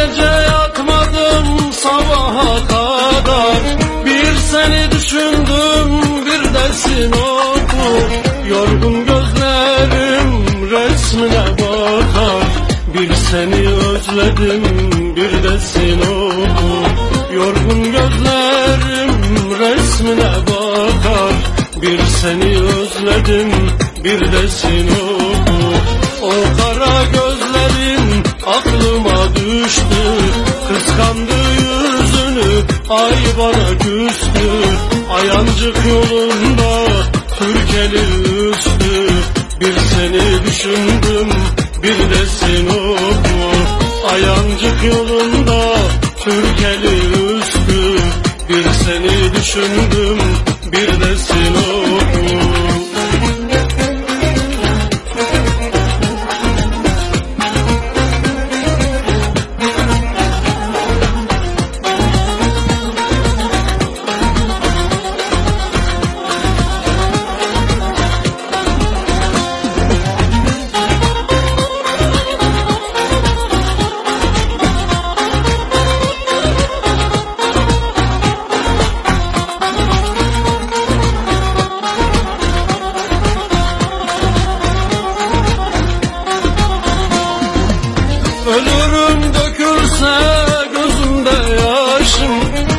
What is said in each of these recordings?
gece yatmadım sabaha kadar. Bir seni düşündüm bir dersin okur Yorgun gözlerim resmine bakar. Bir seni özledim bir dersin okur Yorgun gözlerim resmine bakar. Bir seni özledim bir dersin okur O kara Kıskandı yüzünü ay bana küstü. Ayancık yolunda Türkeli üstü. Bir seni düşündüm bir de seni okur Ayancık yolunda Türkeli üstü. Bir seni düşündüm bir de seni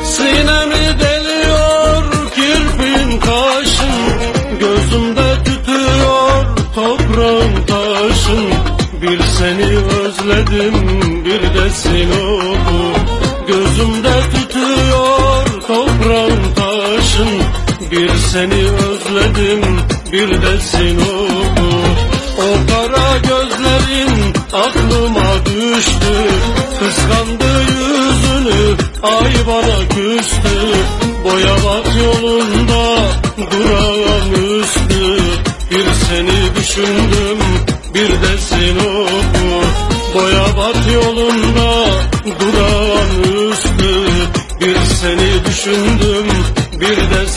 Sinemi deliyor kirpin kaşın Gözümde tütüyor toprağın taşın Bir seni özledim bir de seni oku Gözümde tütüyor toprağın taşın Bir seni özledim bir de seni oku O kara gözlerin aklıma düştü. Kıskandı ay bana küstü Boyabat yolunda durağım üstü. Bir seni düşündüm bir de seni oku. Boyabat yolunda durağım üstü. Bir seni düşündüm bir de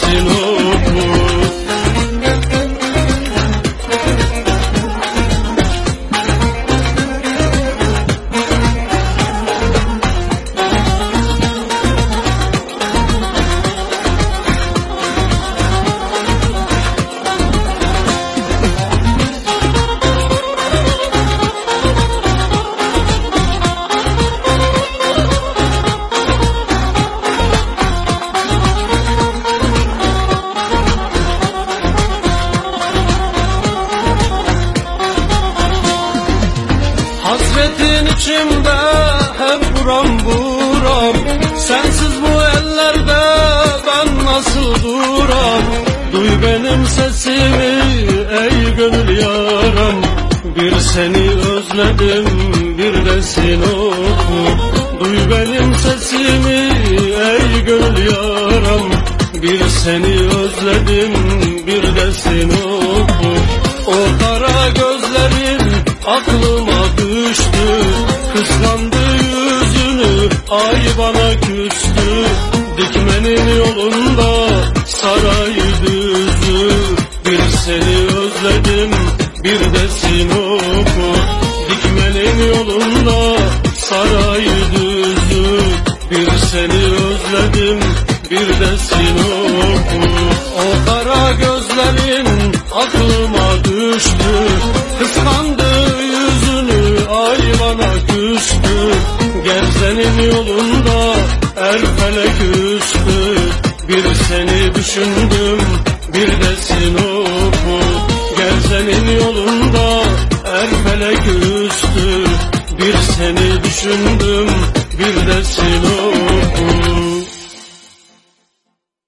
Hasretin içimde hep buram buram. Sensiz bu ellerde ben nasıl duram? Duy benim sesimi ey gönül yaram. Bir seni özledim bir de seni oku Duy benim sesimi ey gönül yaram. Bir seni özledim bir de seni oku O kara gözlerin aklıma yolunda saray düzü Bir seni özledim bir de seni oku. Dikmenin yolunda saray düzü Bir seni özledim bir de seni oku. O kara gözlerin aklıma düştü Kıskandı yüzünü ay bana küstü Gerzenin yolunda er felek üstü Bir seni düşündüm bir de seni oku Gerzenin yolunda er felek üstü. Bir seni düşündüm bir de seni oku